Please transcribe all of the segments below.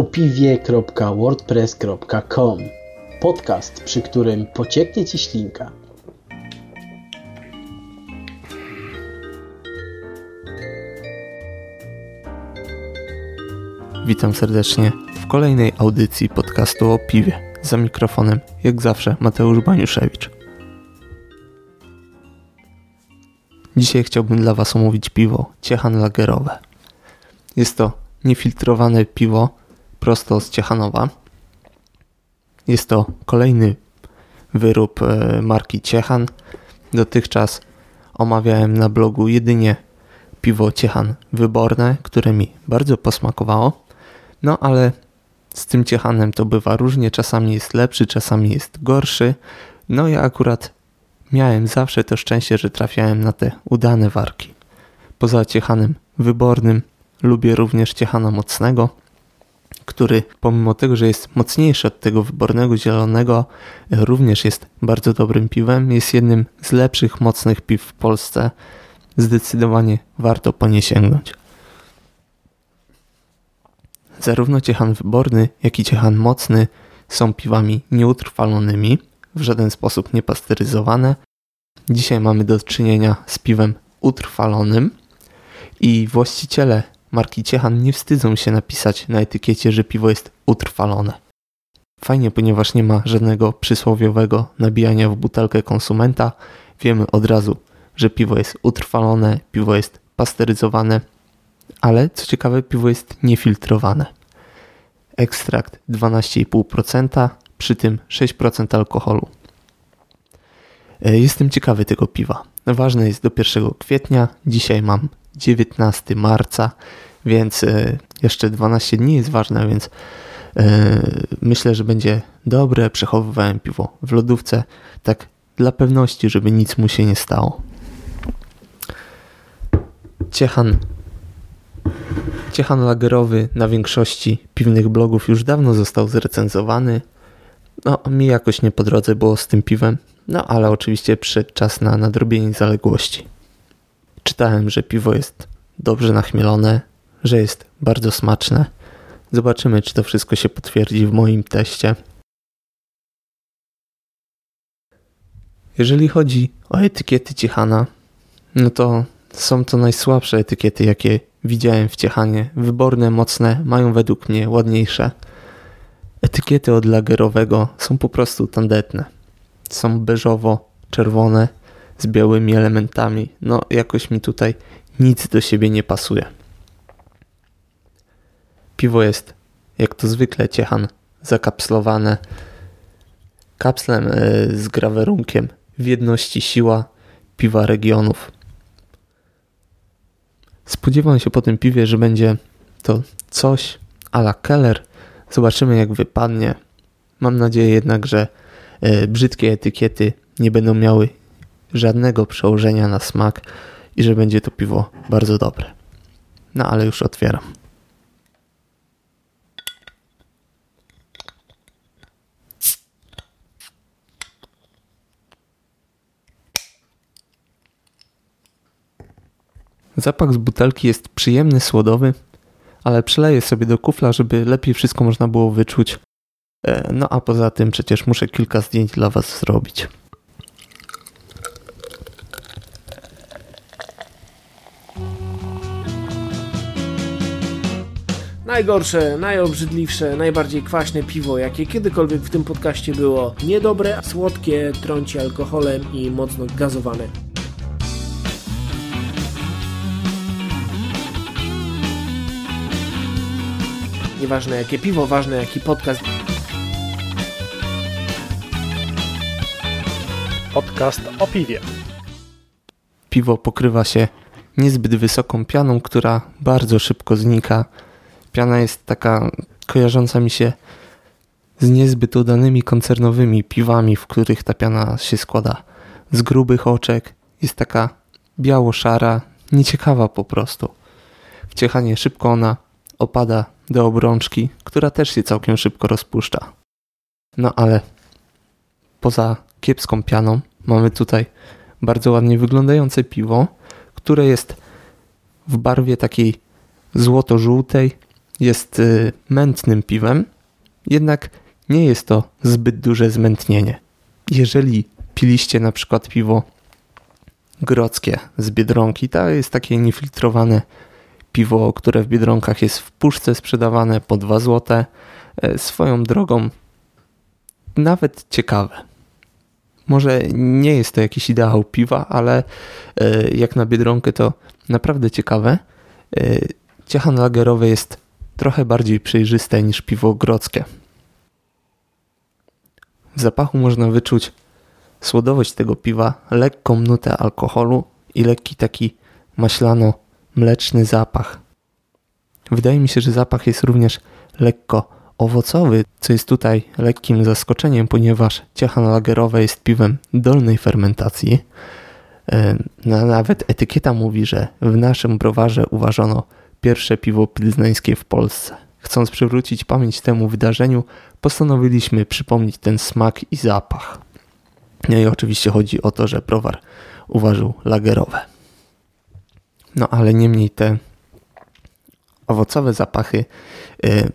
opiwie.wordpress.com Podcast, przy którym pocieknie Ci ślinka. Witam serdecznie w kolejnej audycji podcastu o piwie. Za mikrofonem, jak zawsze, Mateusz Baniuszewicz. Dzisiaj chciałbym dla Was omówić piwo Ciechan Lagerowe. Jest to niefiltrowane piwo prosto z Ciechanowa. Jest to kolejny wyrób e, marki Ciechan. Dotychczas omawiałem na blogu jedynie piwo Ciechan wyborne, które mi bardzo posmakowało. No ale z tym Ciechanem to bywa różnie, czasami jest lepszy, czasami jest gorszy. No ja akurat miałem zawsze to szczęście, że trafiałem na te udane warki. Poza Ciechanem wybornym lubię również Ciechana mocnego, który pomimo tego, że jest mocniejszy od tego wybornego zielonego, również jest bardzo dobrym piwem. Jest jednym z lepszych mocnych piw w Polsce. Zdecydowanie warto po nie sięgnąć. Zarówno ciechan wyborny, jak i ciechan mocny są piwami nieutrwalonymi, w żaden sposób niepasteryzowane. Dzisiaj mamy do czynienia z piwem utrwalonym i właściciele marki Ciechan nie wstydzą się napisać na etykiecie, że piwo jest utrwalone. Fajnie, ponieważ nie ma żadnego przysłowiowego nabijania w butelkę konsumenta. Wiemy od razu, że piwo jest utrwalone, piwo jest pasteryzowane, ale co ciekawe, piwo jest niefiltrowane. Ekstrakt 12,5%, przy tym 6% alkoholu. E, jestem ciekawy tego piwa. Ważne jest do 1 kwietnia, dzisiaj mam 19 marca, więc e, jeszcze 12 dni jest ważne, więc e, myślę, że będzie dobre. Przechowywałem piwo w lodówce, tak dla pewności, żeby nic mu się nie stało. Ciechan Ciechan lagerowy na większości piwnych blogów już dawno został zrecenzowany. No, mi jakoś nie po drodze było z tym piwem, no ale oczywiście przyszedł czas na nadrobienie zaległości. Czytałem, że piwo jest dobrze nachmielone, że jest bardzo smaczne. Zobaczymy, czy to wszystko się potwierdzi w moim teście. Jeżeli chodzi o etykiety Ciechana, no to są to najsłabsze etykiety, jakie widziałem w Ciechanie. Wyborne, mocne, mają według mnie ładniejsze. Etykiety od lagerowego są po prostu tandetne. Są beżowo-czerwone z białymi elementami. No, jakoś mi tutaj nic do siebie nie pasuje. Piwo jest, jak to zwykle, ciechan, zakapslowane kapslem e, z grawerunkiem w jedności siła piwa regionów. Spodziewam się po tym piwie, że będzie to coś a la Keller. Zobaczymy jak wypadnie. Mam nadzieję jednak, że e, brzydkie etykiety nie będą miały żadnego przełożenia na smak i że będzie to piwo bardzo dobre. No ale już otwieram. Zapach z butelki jest przyjemny, słodowy, ale przeleję sobie do kufla, żeby lepiej wszystko można było wyczuć. E, no a poza tym przecież muszę kilka zdjęć dla Was zrobić. Najgorsze, najobrzydliwsze, najbardziej kwaśne piwo, jakie kiedykolwiek w tym podcaście było. Niedobre, słodkie, trąci alkoholem i mocno gazowane. Nieważne jakie piwo, ważne jaki podcast. Podcast o piwie. Piwo pokrywa się niezbyt wysoką pianą, która bardzo szybko znika. Piana jest taka kojarząca mi się z niezbyt udanymi koncernowymi piwami, w których ta piana się składa z grubych oczek. Jest taka biało-szara, nieciekawa po prostu. W ciechanie szybko ona opada do obrączki, która też się całkiem szybko rozpuszcza. No ale poza kiepską pianą mamy tutaj bardzo ładnie wyglądające piwo, które jest w barwie takiej złoto-żółtej jest y, mętnym piwem, jednak nie jest to zbyt duże zmętnienie. Jeżeli piliście na przykład piwo grodzkie z Biedronki, to jest takie niefiltrowane piwo, które w Biedronkach jest w puszce sprzedawane po 2 zł. E, swoją drogą nawet ciekawe. Może nie jest to jakiś ideał piwa, ale e, jak na Biedronkę to naprawdę ciekawe. E, ciechan lagerowy jest trochę bardziej przejrzyste niż piwo grodzkie. W zapachu można wyczuć słodowość tego piwa, lekką nutę alkoholu i lekki taki maślano-mleczny zapach. Wydaje mi się, że zapach jest również lekko owocowy, co jest tutaj lekkim zaskoczeniem, ponieważ ciechan lagerowe jest piwem dolnej fermentacji. E, nawet etykieta mówi, że w naszym browarze uważano pierwsze piwo pilznańskie w Polsce. Chcąc przywrócić pamięć temu wydarzeniu, postanowiliśmy przypomnieć ten smak i zapach. No i oczywiście chodzi o to, że browar uważał lagerowe. No ale niemniej te owocowe zapachy y,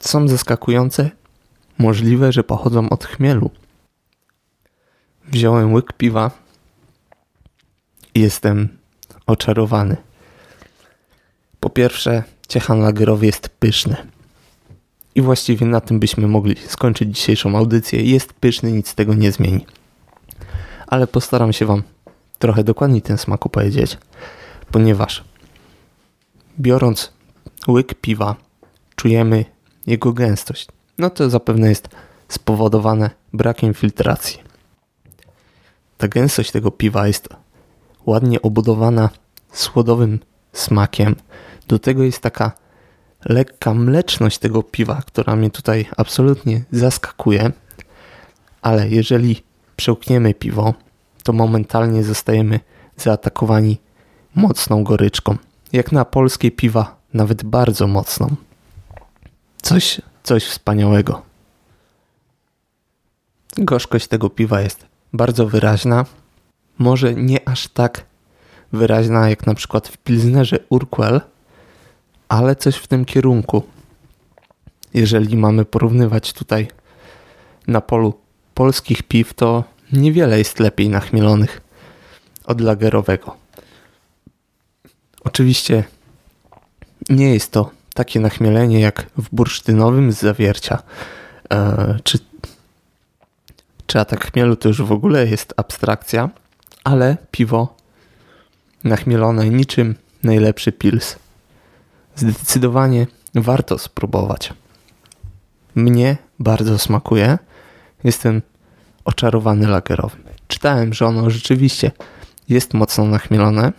są zaskakujące. Możliwe, że pochodzą od chmielu. Wziąłem łyk piwa i jestem oczarowany. Po pierwsze, ciechan lagerowy jest pyszny. I właściwie na tym byśmy mogli skończyć dzisiejszą audycję. Jest pyszny, nic tego nie zmieni. Ale postaram się Wam trochę dokładniej ten smak opowiedzieć, ponieważ biorąc łyk piwa, czujemy jego gęstość. No to zapewne jest spowodowane brakiem filtracji. Ta gęstość tego piwa jest ładnie obudowana słodowym smakiem. Do tego jest taka lekka mleczność tego piwa, która mnie tutaj absolutnie zaskakuje. Ale jeżeli przełkniemy piwo, to momentalnie zostajemy zaatakowani mocną goryczką. Jak na polskie piwa, nawet bardzo mocną. Coś, coś wspaniałego. Gorzkość tego piwa jest bardzo wyraźna. Może nie aż tak wyraźna jak na przykład w Pilsnerze Urquell, ale coś w tym kierunku. Jeżeli mamy porównywać tutaj na polu polskich piw, to niewiele jest lepiej nachmielonych od lagerowego. Oczywiście nie jest to takie nachmielenie jak w bursztynowym z zawiercia. E, czy, czy atak chmielu to już w ogóle jest abstrakcja, ale piwo nachmielone niczym najlepszy pils. Zdecydowanie warto spróbować. Mnie bardzo smakuje. Jestem oczarowany lagerowym. Czytałem, że ono rzeczywiście jest mocno nachmielone,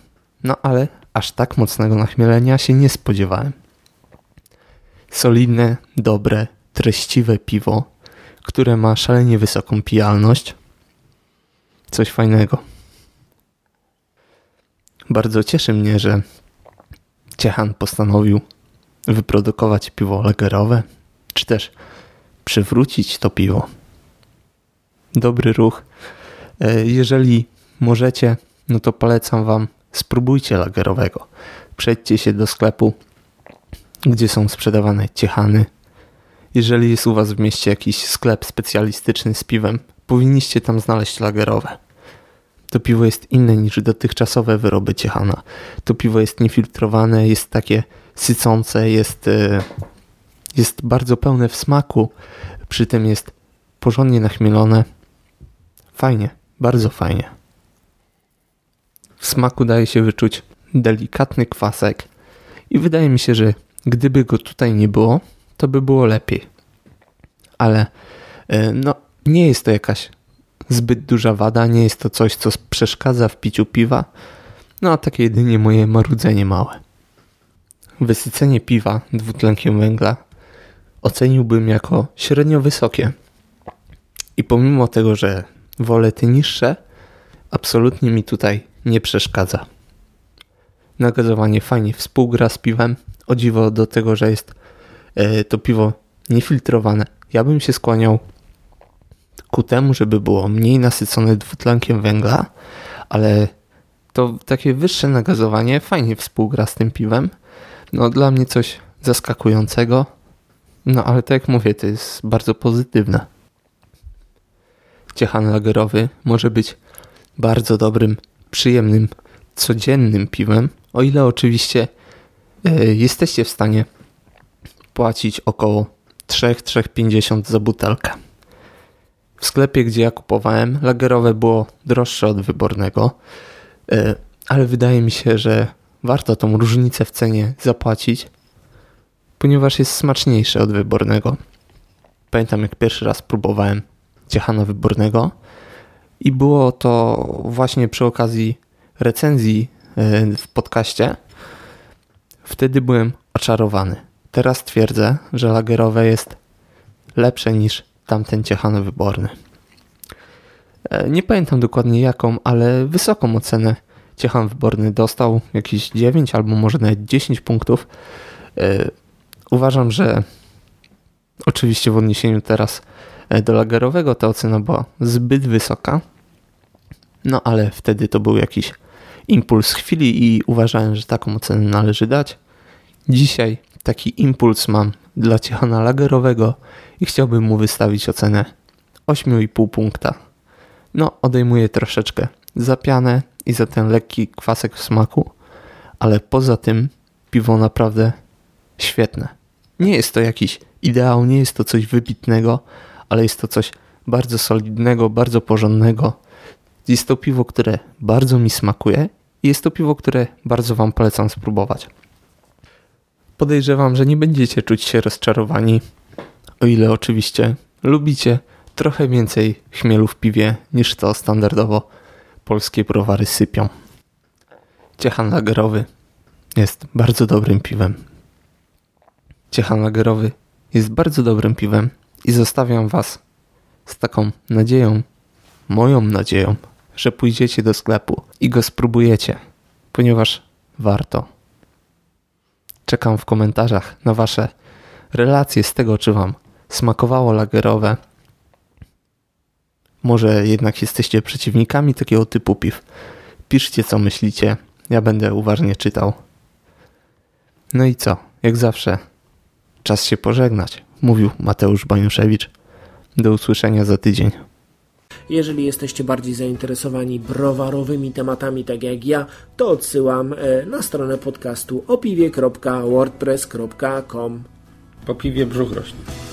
no ale aż tak mocnego nachmielenia się nie spodziewałem solidne, dobre, treściwe piwo, które ma szalenie wysoką pijalność. Coś fajnego. Bardzo cieszy mnie, że Ciechan postanowił wyprodukować piwo lagerowe, czy też przywrócić to piwo. Dobry ruch. E, jeżeli możecie, no to polecam Wam, spróbujcie lagerowego. Przejdźcie się do sklepu gdzie są sprzedawane ciechany. Jeżeli jest u Was w mieście jakiś sklep specjalistyczny z piwem, powinniście tam znaleźć lagerowe. To piwo jest inne niż dotychczasowe wyroby ciechana. To piwo jest niefiltrowane, jest takie sycące, jest, e, jest bardzo pełne w smaku, przy tym jest porządnie nachmielone. Fajnie, bardzo fajnie. Smaku daje się wyczuć delikatny kwasek i wydaje mi się, że Gdyby go tutaj nie było, to by było lepiej. Ale e, no, nie jest to jakaś zbyt duża wada, nie jest to coś, co przeszkadza w piciu piwa. No a takie jedynie moje marudzenie małe. Wysycenie piwa dwutlenkiem węgla oceniłbym jako średnio wysokie. I pomimo tego, że wolę te niższe, absolutnie mi tutaj nie przeszkadza. Nagazowanie fajnie współgra z piwem, o dziwo do tego, że jest e, to piwo niefiltrowane. Ja bym się skłaniał ku temu, żeby było mniej nasycone dwutlenkiem węgla, ale to takie wyższe nagazowanie fajnie współgra z tym piwem. No dla mnie coś zaskakującego. No ale tak jak mówię, to jest bardzo pozytywne. Ciechan lagerowy może być bardzo dobrym, przyjemnym, codziennym piwem, o ile oczywiście e, jesteście w stanie płacić około 3-3,50 za butelkę. W sklepie, gdzie ja kupowałem, lagerowe było droższe od wybornego, e, ale wydaje mi się, że warto tą różnicę w cenie zapłacić, ponieważ jest smaczniejsze od wybornego. Pamiętam, jak pierwszy raz próbowałem ciechana wybornego i było to właśnie przy okazji recenzji e, w podcaście. Wtedy byłem oczarowany. Teraz twierdzę, że lagerowe jest lepsze niż tamten ciechan wyborny. E, nie pamiętam dokładnie jaką, ale wysoką ocenę ciechan wyborny dostał, jakieś 9 albo może nawet 10 punktów. E, uważam, że oczywiście w odniesieniu teraz do lagerowego ta ocena była zbyt wysoka, no ale wtedy to był jakiś impuls chwili i uważałem, że taką ocenę należy dać. Dzisiaj taki impuls mam dla ciechana lagerowego i chciałbym mu wystawić ocenę 8,5 punkta. No, odejmuję troszeczkę za pianę i za ten lekki kwasek w smaku, ale poza tym piwo naprawdę świetne. Nie jest to jakiś ideał, nie jest to coś wybitnego, ale jest to coś bardzo solidnego, bardzo porządnego. Jest to piwo, które bardzo mi smakuje i jest to piwo, które bardzo Wam polecam spróbować. Podejrzewam, że nie będziecie czuć się rozczarowani, o ile oczywiście lubicie trochę więcej chmielu w piwie niż to standardowo polskie browary sypią. Ciechan lagerowy jest bardzo dobrym piwem. Ciechan lagerowy jest bardzo dobrym piwem i zostawiam Was z taką nadzieją, moją nadzieją, że pójdziecie do sklepu i go spróbujecie, ponieważ warto. Czekam w komentarzach na Wasze relacje z tego, czy Wam smakowało lagerowe. Może jednak jesteście przeciwnikami takiego typu piw. Piszcie, co myślicie. Ja będę uważnie czytał. No i co? Jak zawsze, czas się pożegnać, mówił Mateusz Baniuszewicz. Do usłyszenia za tydzień. Jeżeli jesteście bardziej zainteresowani browarowymi tematami, tak jak ja, to odsyłam e, na stronę podcastu opiwie.wordpress.com. Po piwie brzuch rośnie.